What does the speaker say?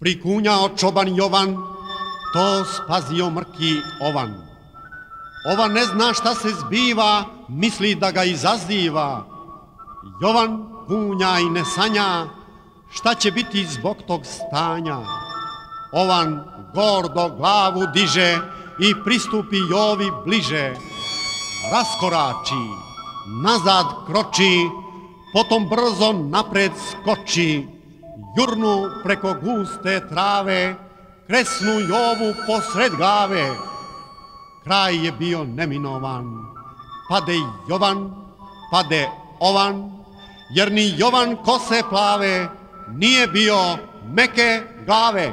Prikunjao čoban Jovan, to spazio mrki ovan. Ova ne zna šta se zbiva, misli da ga izaziva. Jovan kunja i ne sanja, šta će biti zbog tog stanja. Ovan gordo glavu diže i pristupi Jovi bliže. Raskorači, nazad kroči, potom brzo napred skoči. Jurnu preko guste trave, kresnu Jovu posred glave. Kraj je bio neminovan, pade Jovan, pade ovan, jer ni Jovan kose plave nije bio meke glave.